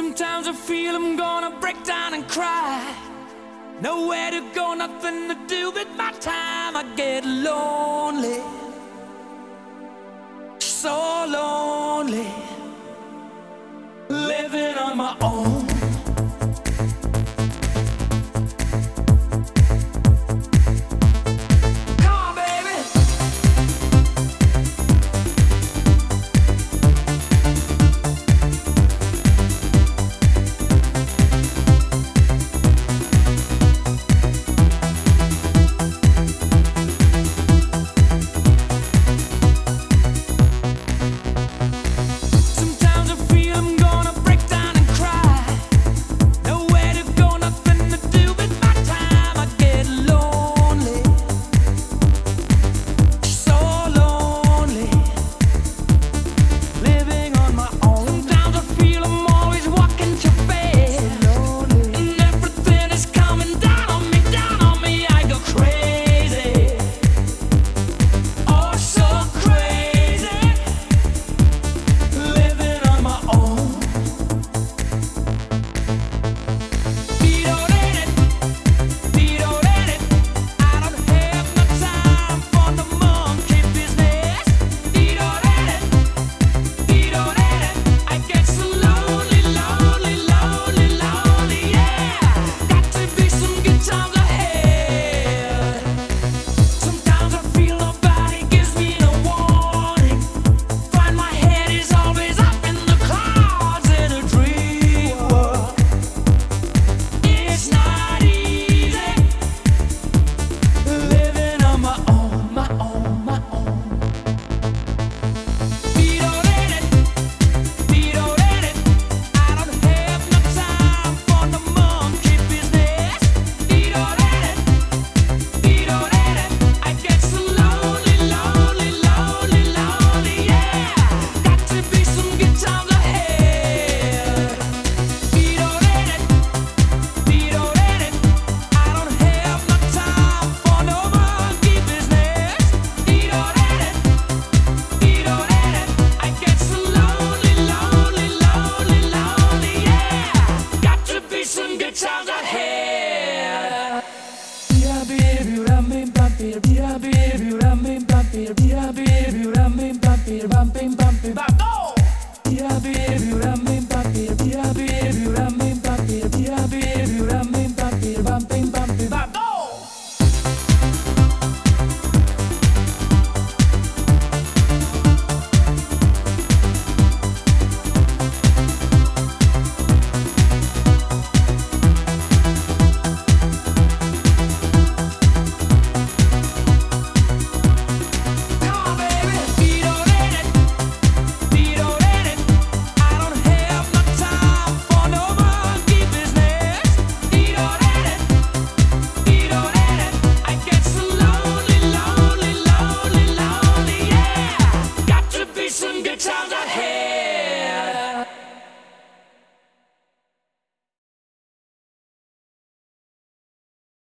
Sometimes I feel I'm gonna break down and cry. Nowhere to go, nothing to do with my time. I get lonely, so lonely, living on my own. stars ahead.